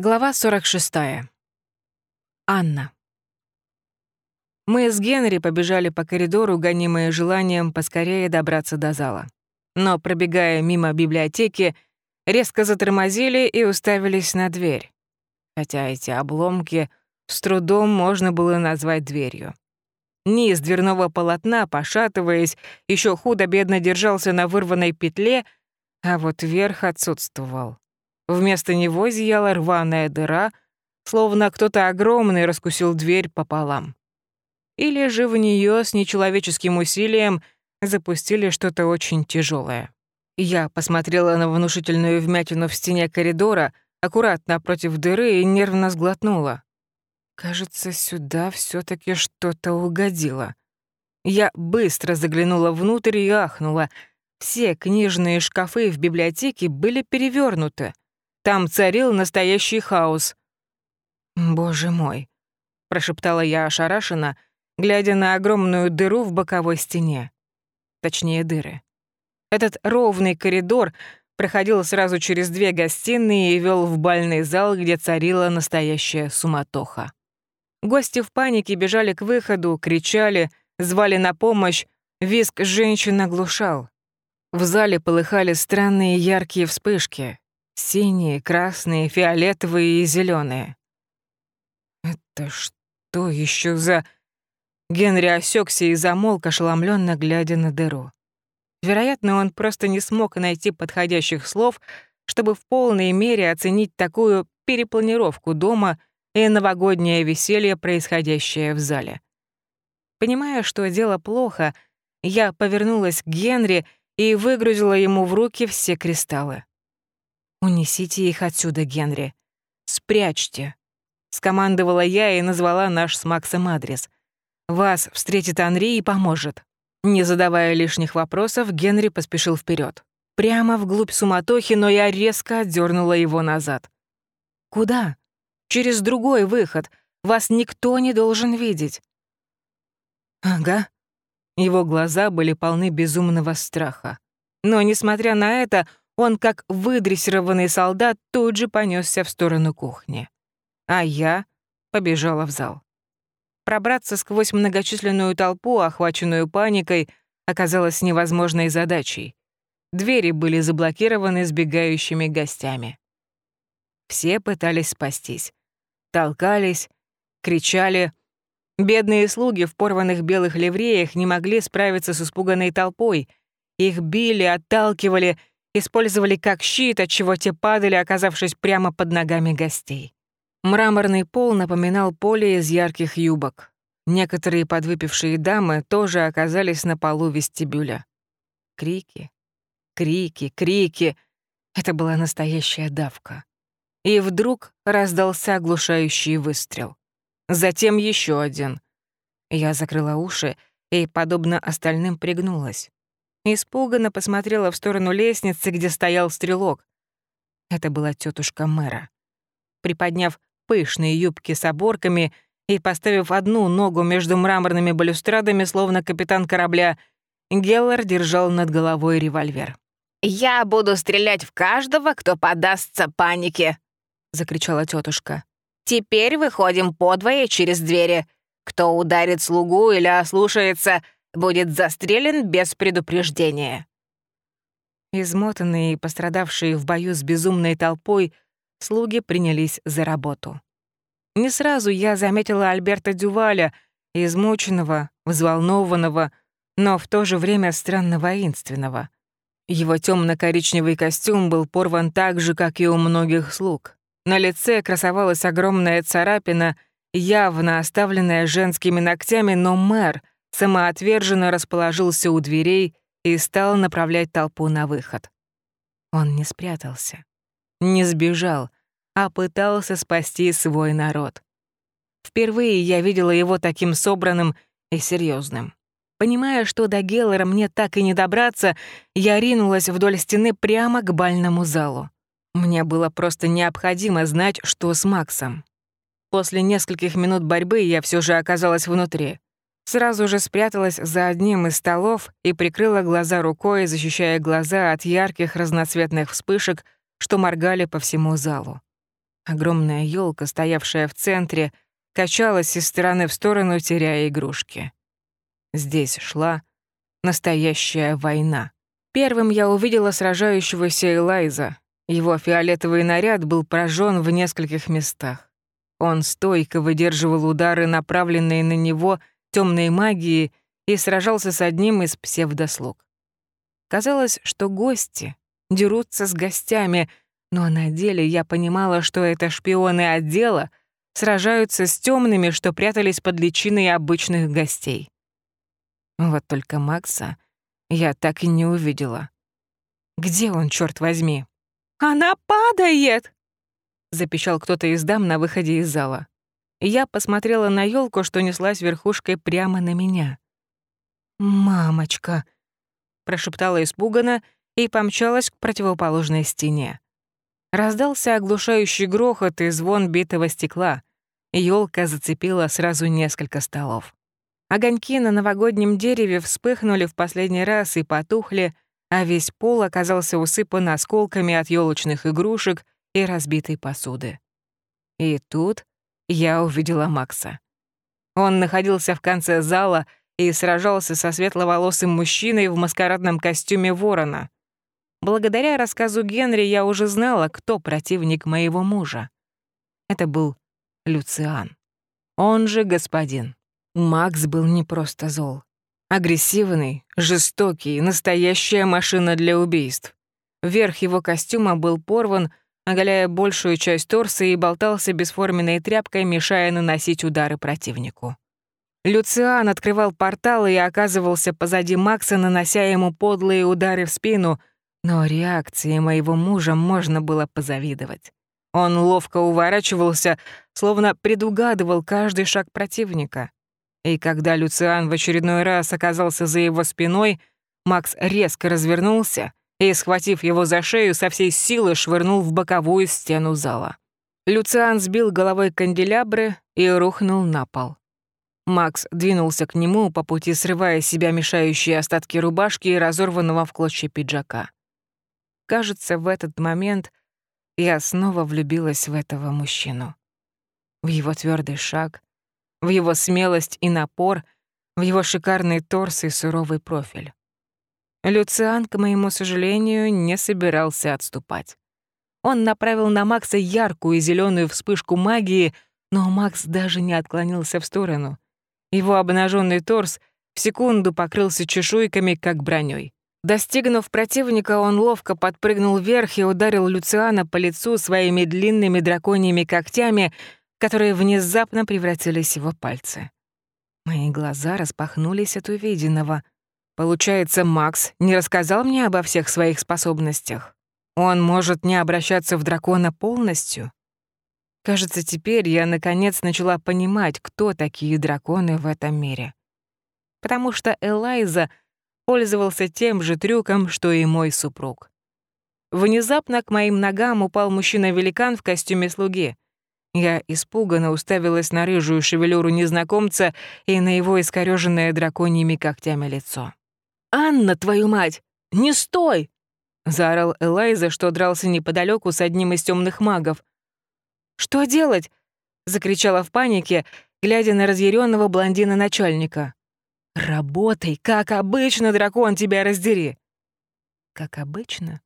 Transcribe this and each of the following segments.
Глава 46. Анна. Мы с Генри побежали по коридору, гонимые желанием поскорее добраться до зала. Но, пробегая мимо библиотеки, резко затормозили и уставились на дверь. Хотя эти обломки с трудом можно было назвать дверью. Низ дверного полотна, пошатываясь, еще худо-бедно держался на вырванной петле, а вот верх отсутствовал. Вместо него зияла рваная дыра, словно кто-то огромный раскусил дверь пополам. Или же в нее с нечеловеческим усилием запустили что-то очень тяжелое. Я посмотрела на внушительную вмятину в стене коридора, аккуратно против дыры и нервно сглотнула. Кажется, сюда все таки что-то угодило. Я быстро заглянула внутрь и ахнула. Все книжные шкафы в библиотеке были перевернуты. Там царил настоящий хаос. «Боже мой», — прошептала я ошарашенно, глядя на огромную дыру в боковой стене. Точнее, дыры. Этот ровный коридор проходил сразу через две гостиные и вел в бальный зал, где царила настоящая суматоха. Гости в панике бежали к выходу, кричали, звали на помощь, визг женщин оглушал. В зале полыхали странные яркие вспышки. Синие, красные, фиолетовые и зеленые. Это что еще за... Генри осекся и замолк, ошеломленно глядя на дыру. Вероятно, он просто не смог найти подходящих слов, чтобы в полной мере оценить такую перепланировку дома и новогоднее веселье, происходящее в зале. Понимая, что дело плохо, я повернулась к Генри и выгрузила ему в руки все кристаллы. «Унесите их отсюда, Генри. Спрячьте», — скомандовала я и назвала наш с Максом адрес. «Вас встретит Анри и поможет». Не задавая лишних вопросов, Генри поспешил вперед, Прямо вглубь суматохи, но я резко отдернула его назад. «Куда?» «Через другой выход. Вас никто не должен видеть». «Ага». Его глаза были полны безумного страха. Но, несмотря на это, он, как выдрессированный солдат, тут же понесся в сторону кухни. А я побежала в зал. Пробраться сквозь многочисленную толпу, охваченную паникой, оказалось невозможной задачей. Двери были заблокированы сбегающими гостями. Все пытались спастись. Толкались, кричали. Бедные слуги в порванных белых ливреях не могли справиться с испуганной толпой. Их били, отталкивали использовали как щит, от чего те падали, оказавшись прямо под ногами гостей. Мраморный пол напоминал поле из ярких юбок. Некоторые подвыпившие дамы тоже оказались на полу вестибюля. Крики, крики, крики. Это была настоящая давка. И вдруг раздался оглушающий выстрел. Затем еще один. Я закрыла уши и, подобно остальным, пригнулась. Испуганно посмотрела в сторону лестницы, где стоял стрелок. Это была тетушка мэра. Приподняв пышные юбки с оборками и поставив одну ногу между мраморными балюстрадами, словно капитан корабля, Геллар держал над головой револьвер. «Я буду стрелять в каждого, кто подастся панике!» — закричала тетушка. «Теперь выходим подвое через двери. Кто ударит слугу или ослушается, будет застрелен без предупреждения». Измотанные и пострадавшие в бою с безумной толпой, слуги принялись за работу. Не сразу я заметила Альберта Дюваля, измученного, взволнованного, но в то же время странно воинственного. Его темно коричневый костюм был порван так же, как и у многих слуг. На лице красовалась огромная царапина, явно оставленная женскими ногтями, но мэр — самоотверженно расположился у дверей и стал направлять толпу на выход. Он не спрятался, не сбежал, а пытался спасти свой народ. Впервые я видела его таким собранным и серьезным. Понимая, что до Геллера мне так и не добраться, я ринулась вдоль стены прямо к бальному залу. Мне было просто необходимо знать, что с Максом. После нескольких минут борьбы я все же оказалась внутри. Сразу же спряталась за одним из столов и прикрыла глаза рукой, защищая глаза от ярких разноцветных вспышек, что моргали по всему залу. Огромная елка, стоявшая в центре, качалась из стороны в сторону, теряя игрушки. Здесь шла настоящая война. Первым я увидела сражающегося Элайза. Его фиолетовый наряд был поражен в нескольких местах. Он стойко выдерживал удары, направленные на него темной магией, и сражался с одним из псевдослуг. Казалось, что гости дерутся с гостями, но на деле я понимала, что это шпионы отдела сражаются с темными, что прятались под личиной обычных гостей. Вот только Макса я так и не увидела. Где он, черт возьми? «Она падает!» — запищал кто-то из дам на выходе из зала. Я посмотрела на елку, что неслась верхушкой прямо на меня. «Мамочка!» — прошептала испуганно и помчалась к противоположной стене. Раздался оглушающий грохот и звон битого стекла. Ёлка зацепила сразу несколько столов. Огоньки на новогоднем дереве вспыхнули в последний раз и потухли, а весь пол оказался усыпан осколками от елочных игрушек и разбитой посуды. И тут я увидела Макса. Он находился в конце зала и сражался со светловолосым мужчиной в маскарадном костюме ворона. Благодаря рассказу Генри я уже знала, кто противник моего мужа. Это был Люциан. Он же господин. Макс был не просто зол. Агрессивный, жестокий, настоящая машина для убийств. Верх его костюма был порван, оголяя большую часть торса и болтался бесформенной тряпкой, мешая наносить удары противнику. Люциан открывал портал и оказывался позади Макса, нанося ему подлые удары в спину, но реакции моего мужа можно было позавидовать. Он ловко уворачивался, словно предугадывал каждый шаг противника. И когда Люциан в очередной раз оказался за его спиной, Макс резко развернулся и, схватив его за шею, со всей силы швырнул в боковую стену зала. Люциан сбил головой канделябры и рухнул на пол. Макс двинулся к нему, по пути срывая с себя мешающие остатки рубашки и разорванного в клочья пиджака. Кажется, в этот момент я снова влюбилась в этого мужчину. В его твердый шаг, в его смелость и напор, в его шикарный торс и суровый профиль. Люциан, к моему сожалению, не собирался отступать. Он направил на Макса яркую зеленую вспышку магии, но Макс даже не отклонился в сторону. Его обнаженный торс в секунду покрылся чешуйками, как броней. Достигнув противника, он ловко подпрыгнул вверх и ударил Люциана по лицу своими длинными драконьими когтями, которые внезапно превратились в его пальцы. Мои глаза распахнулись от увиденного. Получается, Макс не рассказал мне обо всех своих способностях. Он может не обращаться в дракона полностью. Кажется, теперь я наконец начала понимать, кто такие драконы в этом мире. Потому что Элайза пользовался тем же трюком, что и мой супруг. Внезапно к моим ногам упал мужчина-великан в костюме слуги — я испуганно уставилась на рыжую шевелюру незнакомца и на его искорёженное драконьими когтями лицо. «Анна, твою мать! Не стой!» — заорал Элайза, что дрался неподалеку с одним из темных магов. «Что делать?» — закричала в панике, глядя на разъяренного блондина-начальника. «Работай, как обычно, дракон, тебя раздери!» «Как обычно?»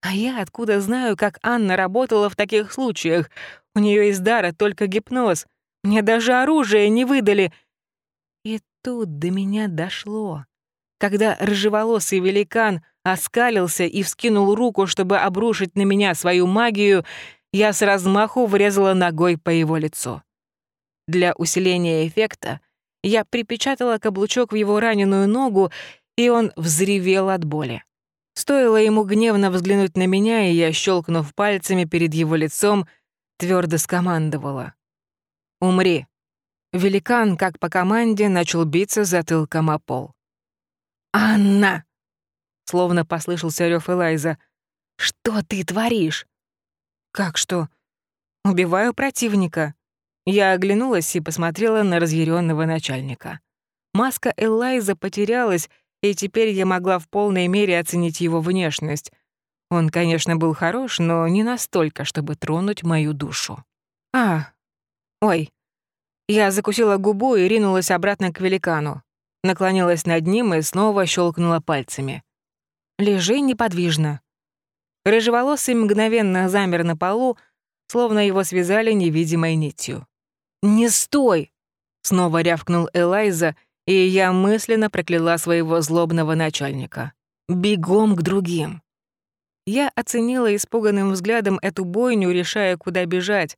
А я откуда знаю, как Анна работала в таких случаях? У нее из дара только гипноз. Мне даже оружие не выдали. И тут до меня дошло. Когда рыжеволосый великан оскалился и вскинул руку, чтобы обрушить на меня свою магию, я с размаху врезала ногой по его лицу. Для усиления эффекта я припечатала каблучок в его раненую ногу, и он взревел от боли. Стоило ему гневно взглянуть на меня, и я, щелкнув пальцами перед его лицом, твердо скомандовала. «Умри». Великан, как по команде, начал биться затылком о пол. «Анна!» — словно послышался рёв Элайза. «Что ты творишь?» «Как что?» «Убиваю противника». Я оглянулась и посмотрела на разъяренного начальника. Маска Элайза потерялась, и теперь я могла в полной мере оценить его внешность. Он, конечно, был хорош, но не настолько, чтобы тронуть мою душу. А, ой. Я закусила губу и ринулась обратно к великану. Наклонилась над ним и снова щелкнула пальцами. «Лежи неподвижно». Рыжеволосый мгновенно замер на полу, словно его связали невидимой нитью. «Не стой!» — снова рявкнул Элайза, и я мысленно прокляла своего злобного начальника. «Бегом к другим!» Я оценила испуганным взглядом эту бойню, решая, куда бежать.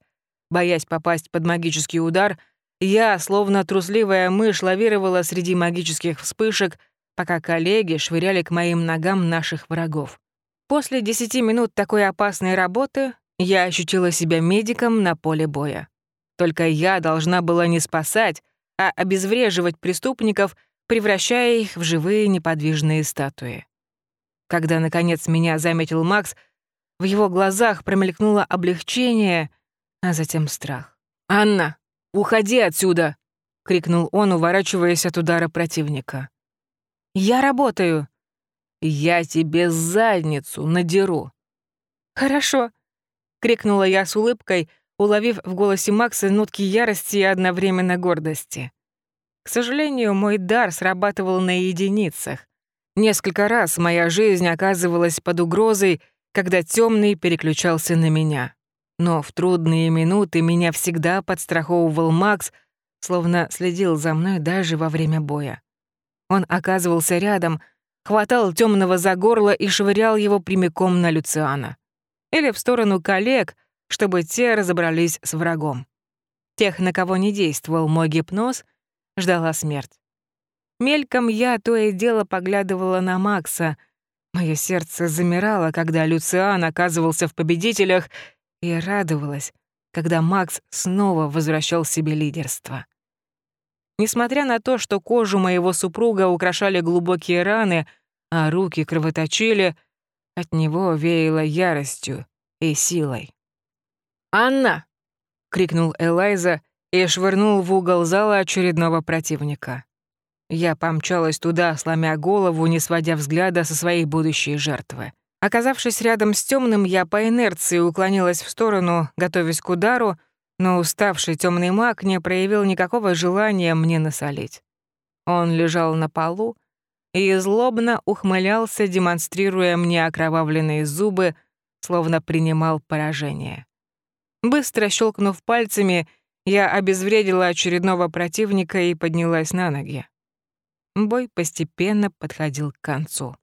Боясь попасть под магический удар, я, словно трусливая мышь, лавировала среди магических вспышек, пока коллеги швыряли к моим ногам наших врагов. После десяти минут такой опасной работы я ощутила себя медиком на поле боя. Только я должна была не спасать, а обезвреживать преступников, превращая их в живые неподвижные статуи. Когда, наконец, меня заметил Макс, в его глазах промелькнуло облегчение, а затем страх. «Анна, уходи отсюда!» — крикнул он, уворачиваясь от удара противника. «Я работаю!» «Я тебе задницу надеру!» «Хорошо!» — крикнула я с улыбкой, уловив в голосе Макса нотки ярости и одновременно гордости. К сожалению, мой дар срабатывал на единицах. Несколько раз моя жизнь оказывалась под угрозой, когда темный переключался на меня. Но в трудные минуты меня всегда подстраховывал Макс, словно следил за мной даже во время боя. Он оказывался рядом, хватал темного за горло и швырял его прямиком на Люциана или в сторону коллег, чтобы те разобрались с врагом. Тех, на кого не действовал мой гипноз, ждала смерть. Мельком я то и дело поглядывала на Макса. Мое сердце замирало, когда Люциан оказывался в победителях, и радовалась, когда Макс снова возвращал себе лидерство. Несмотря на то, что кожу моего супруга украшали глубокие раны, а руки кровоточили — от него веяло яростью и силой. «Анна!» — крикнул Элайза и швырнул в угол зала очередного противника. Я помчалась туда, сломя голову, не сводя взгляда со своей будущей жертвы. Оказавшись рядом с темным, я по инерции уклонилась в сторону, готовясь к удару, но уставший темный маг не проявил никакого желания мне насолить. Он лежал на полу, и злобно ухмылялся, демонстрируя мне окровавленные зубы, словно принимал поражение. Быстро щелкнув пальцами, я обезвредила очередного противника и поднялась на ноги. Бой постепенно подходил к концу.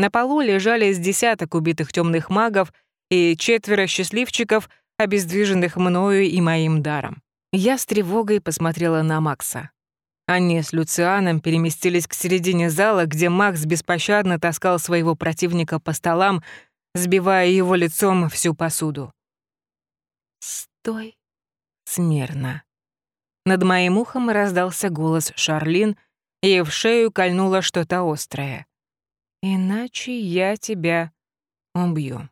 На полу лежали с десяток убитых темных магов и четверо счастливчиков, обездвиженных мною и моим даром. Я с тревогой посмотрела на Макса. Они с Люцианом переместились к середине зала, где Макс беспощадно таскал своего противника по столам, сбивая его лицом всю посуду. «Стой смирно». Над моим ухом раздался голос Шарлин, и в шею кольнуло что-то острое. «Иначе я тебя убью».